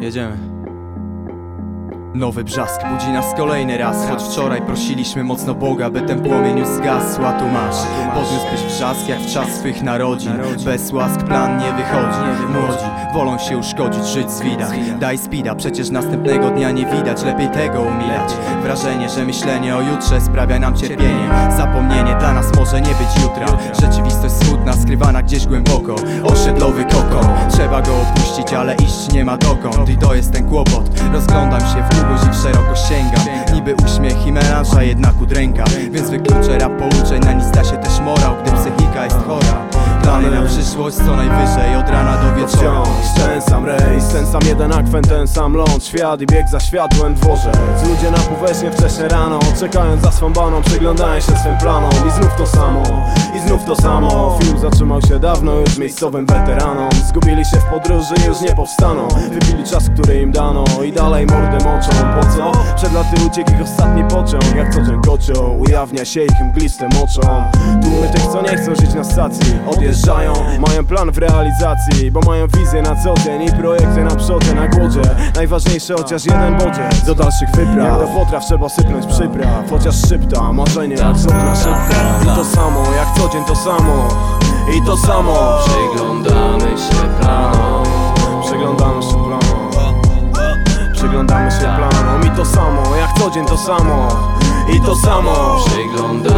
Jedziemy. Nowy brzask budzi nas kolejny raz. Choć wczoraj prosiliśmy mocno Boga By ten płomień już zgasł, a tu masz. Podniósłbyś wrzask jak w czas swych narodzin. Bez łask plan nie wychodzi. Młodzi wolą się uszkodzić, żyć z widach Daj spida, przecież następnego dnia nie widać Lepiej tego umilać. Wrażenie, że myślenie o jutrze sprawia nam cierpienie. Zapomnienie dla nas może nie być jutra. Rzeczywistość smutna, skrywana gdzieś głęboko. Osiedlowy kokon. Trzeba go opuścić, ale iść nie ma dokąd. I to jest ten kłopot. Rozglądam się w długość i w szeroko sięgam Niby uśmiech i melanż, a jednak udręka Więc wykluczę rap pouczeń, Plany na przyszłość co najwyżej od rana do wieczora ten sam rejs, ten sam jeden akwent, ten sam ląd. Świat i bieg za światłem dworzec. Ludzie na powierzchnię wcześnie rano Czekając za swą baną, przyglądają się swym planom. I znów to samo, i znów to samo. Film zatrzymał się dawno już miejscowym weteranom. Zgubili się w podróży, już nie powstaną. Wypili czas, który im dano. I dalej mordy moczą, po co? Przed laty uciekł ich ostatni pociąg. Jak co dzień kocioł, ujawnia się ich mglistym oczom Tłumy nie chcą żyć na stacji. Odjeżdżają, mają plan w realizacji Bo mają wizję na co dzień i projekty na przodzie, na głodzie. Najważniejsze chociaż jeden bodziec Do dalszych wypraw. Jak do potraw trzeba sypnąć przypraw. Chociaż szybta, marzenie jak szybka I to samo, jak co dzień to samo. I to samo. Przyglądamy się planom. Przyglądamy się planom. Przyglądamy się planom. I to samo, jak co dzień to samo. I to samo. Przyglądamy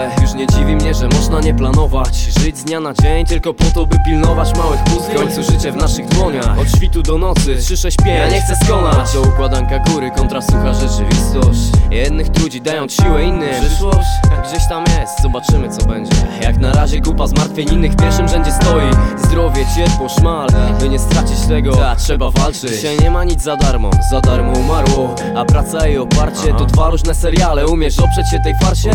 stale Już nie dziwi mnie, że można nie planować. Żyć z dnia na dzień tylko po to, by pilnować małych puzli W końcu życie w naszych dłoniach. Od świtu do nocy, 365 Ja nie chcę skonać. To układanka góry kontra sucha rzeczywistość. Jednych trudzi dając siłę innym. Przyszłość. Gdzieś tam jest, zobaczymy co będzie. Jak na razie kupa zmartwień innych. W pierwszym rzędzie stoi Zdrowie, cierpło, szmal. By nie stracić tego, ta, trzeba walczyć. Dzisiaj nie ma nic za darmo, za darmo umarło. A praca i oparcie to dwa różne seriale. Umiesz oprzeć się tej farsie?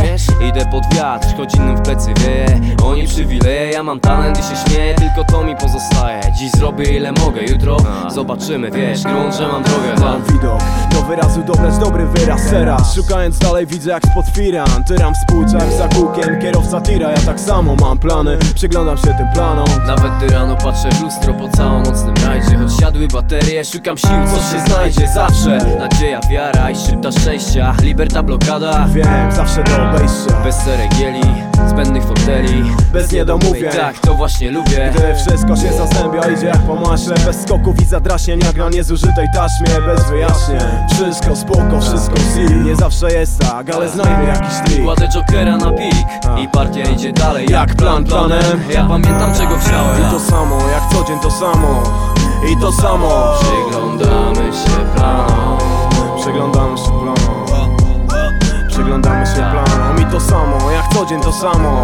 Idę pod wiatr, choć innym w plecy wieje Oni przywileje, ja mam talent i się śmieję. Tylko to mi pozostaje. Dziś zrobię ile mogę, jutro zobaczymy. Wiesz, grunt, że mam drogę. Mam widok, do wyrazu dobrać dobry wyraz. Teraz Szukając dalej widzę jak spod firan Tyram w spółczach za kółkiem, kierowca tira. Ja tak samo mam plany, przyglądam się tym planom. Nawet gdy rano patrzę w lustro po całonocnym rajdzie Choć siadły baterie, szukam sił, co się znajdzie zawsze. Nadzieja, wiara i szczypta szczęścia. Liberta, blokada, Wiem, zawsze do obejścia. Bez ceregieli, zbędnych foteli Bez niedomówień. Tak, to właśnie lubię. Gdy wszystko się zazębia, idzie jak po maśle. Bez skoków i zadraśnień, jak na niezużytej taśmie. Bez wyjaśnień, wszystko spoko, wszystko sil Nie zawsze jest tak, ale znajdę jakiś trik. Kładę jokera na pik i partia idzie dalej Jak plan planem. Ja pamiętam czego chciałem. I to samo, jak co dzień to samo i to samo. Przyglądamy się planom. Przeglądamy się planom. Przeglądamy się planom. I to samo, jak co dzień to samo.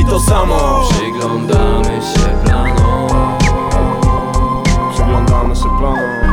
I to samo. Przyglądamy się planom. Przeglądamy się planom.